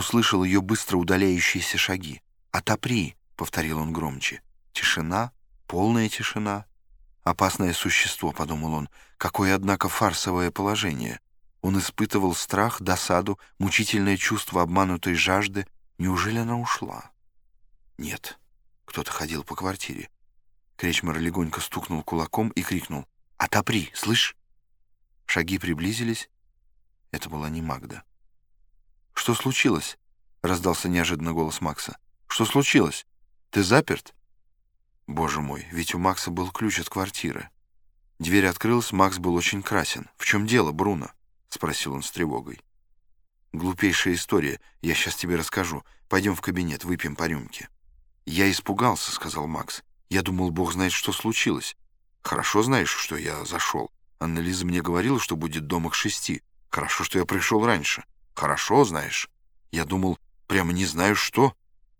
услышал ее быстро удаляющиеся шаги. «Отопри!» — повторил он громче. Тишина, полная тишина. «Опасное существо», — подумал он. «Какое, однако, фарсовое положение». Он испытывал страх, досаду, мучительное чувство обманутой жажды. Неужели она ушла? Нет. Кто-то ходил по квартире. Кречмар легонько стукнул кулаком и крикнул. «Отопри, слышь?» Шаги приблизились. Это была не Магда. «Что случилось?» — раздался неожиданно голос Макса. «Что случилось? Ты заперт?» Боже мой, ведь у Макса был ключ от квартиры. Дверь открылась, Макс был очень красен. «В чем дело, Бруно?» — спросил он с тревогой. «Глупейшая история. Я сейчас тебе расскажу. Пойдем в кабинет, выпьем по рюмке». «Я испугался», — сказал Макс. «Я думал, бог знает, что случилось. Хорошо знаешь, что я зашел. Анна-Лиза мне говорила, что будет дома к шести. Хорошо, что я пришел раньше. Хорошо, знаешь. Я думал, прямо не знаю что.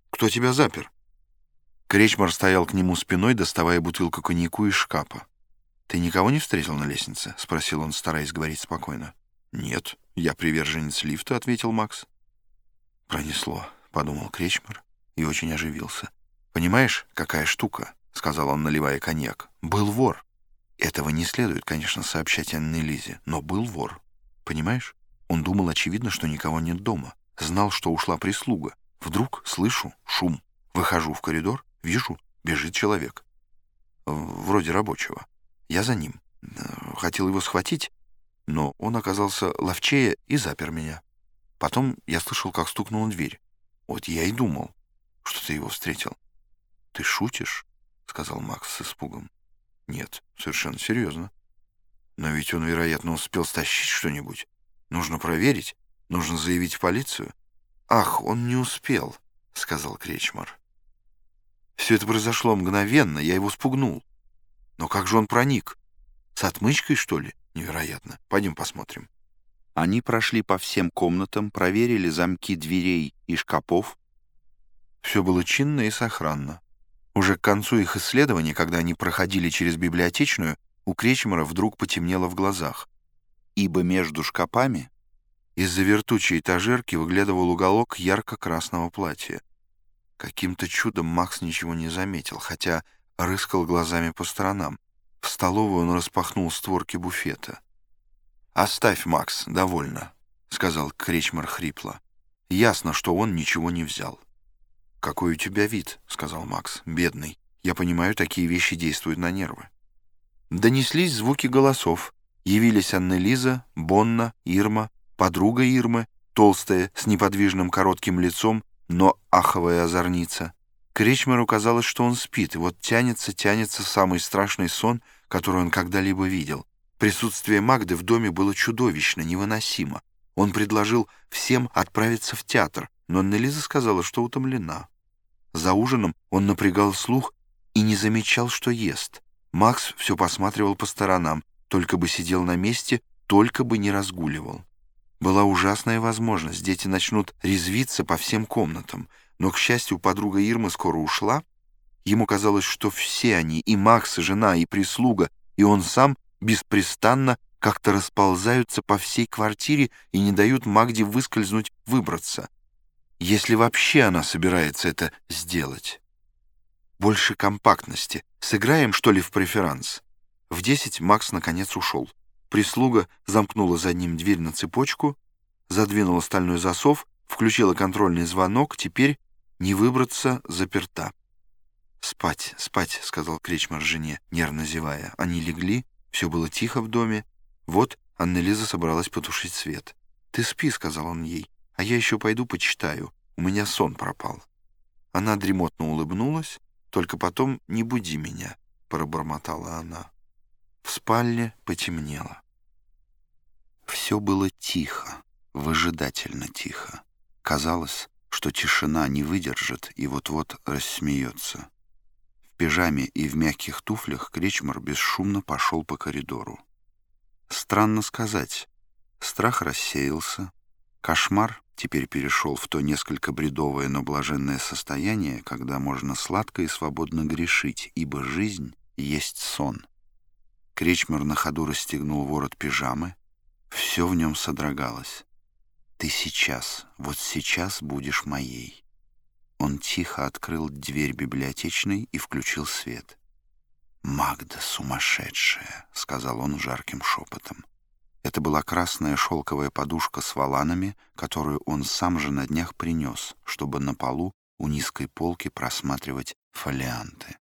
Кто тебя запер? Кречмар стоял к нему спиной, доставая бутылку коньяку из шкафа. «Ты никого не встретил на лестнице?» — спросил он, стараясь говорить спокойно. «Нет, я приверженец лифта», — ответил Макс. «Пронесло», — подумал Кречмар и очень оживился. «Понимаешь, какая штука?» — сказал он, наливая коньяк. «Был вор. Этого не следует, конечно, сообщать Анне Лизе, но был вор. Понимаешь? Он думал, очевидно, что никого нет дома. Знал, что ушла прислуга. Вдруг слышу шум. Выхожу в коридор, вижу, бежит человек. Вроде рабочего. Я за ним. Хотел его схватить, но он оказался ловчее и запер меня. Потом я слышал, как стукнула дверь. Вот я и думал, что ты его встретил. «Ты шутишь?» — сказал Макс с испугом. «Нет, совершенно серьезно. Но ведь он, вероятно, успел стащить что-нибудь. Нужно проверить. Нужно заявить в полицию. «Ах, он не успел», — сказал Кречмар. Все это произошло мгновенно, я его спугнул. Но как же он проник? С отмычкой, что ли? Невероятно. Пойдем посмотрим. Они прошли по всем комнатам, проверили замки дверей и шкафов. Все было чинно и сохранно. Уже к концу их исследования, когда они проходили через библиотечную, у Кречмара вдруг потемнело в глазах ибо между шкапами из-за вертучей этажерки выглядывал уголок ярко-красного платья. Каким-то чудом Макс ничего не заметил, хотя рыскал глазами по сторонам. В столовую он распахнул створки буфета. «Оставь, Макс, довольно», — сказал Кречмар хрипло. «Ясно, что он ничего не взял». «Какой у тебя вид», — сказал Макс, — «бедный. Я понимаю, такие вещи действуют на нервы». Донеслись звуки голосов. Явились Анна-Лиза, Бонна, Ирма, подруга Ирмы, толстая, с неподвижным коротким лицом, но аховая озорница. Кречмеру казалось, что он спит, и вот тянется, тянется самый страшный сон, который он когда-либо видел. Присутствие Магды в доме было чудовищно, невыносимо. Он предложил всем отправиться в театр, но Аннелиза сказала, что утомлена. За ужином он напрягал слух и не замечал, что ест. Макс все посматривал по сторонам, только бы сидел на месте, только бы не разгуливал. Была ужасная возможность, дети начнут резвиться по всем комнатам, но, к счастью, подруга Ирмы скоро ушла. Ему казалось, что все они, и Макс, и жена, и прислуга, и он сам, беспрестанно как-то расползаются по всей квартире и не дают Магде выскользнуть, выбраться. Если вообще она собирается это сделать. Больше компактности. Сыграем, что ли, в преферанс? В десять Макс наконец ушел. Прислуга замкнула за ним дверь на цепочку, задвинула стальной засов, включила контрольный звонок, теперь не выбраться заперта. «Спать, спать», — сказал Кречмар жене, нервно зевая. Они легли, все было тихо в доме. Вот Аннелиза собралась потушить свет. «Ты спи», — сказал он ей, — «а я еще пойду почитаю. У меня сон пропал». Она дремотно улыбнулась, только потом «не буди меня», — пробормотала она. В спальне потемнело. Все было тихо, выжидательно тихо. Казалось, что тишина не выдержит и вот-вот рассмеется. В пижаме и в мягких туфлях Кречмар бесшумно пошел по коридору. Странно сказать, страх рассеялся, кошмар теперь перешел в то несколько бредовое, но блаженное состояние, когда можно сладко и свободно грешить, ибо жизнь есть сон. Кречмер на ходу расстегнул ворот пижамы. Все в нем содрогалось. Ты сейчас, вот сейчас будешь моей». Он тихо открыл дверь библиотечной и включил свет. «Магда сумасшедшая», — сказал он жарким шепотом. Это была красная шелковая подушка с валанами, которую он сам же на днях принес, чтобы на полу у низкой полки просматривать фолианты.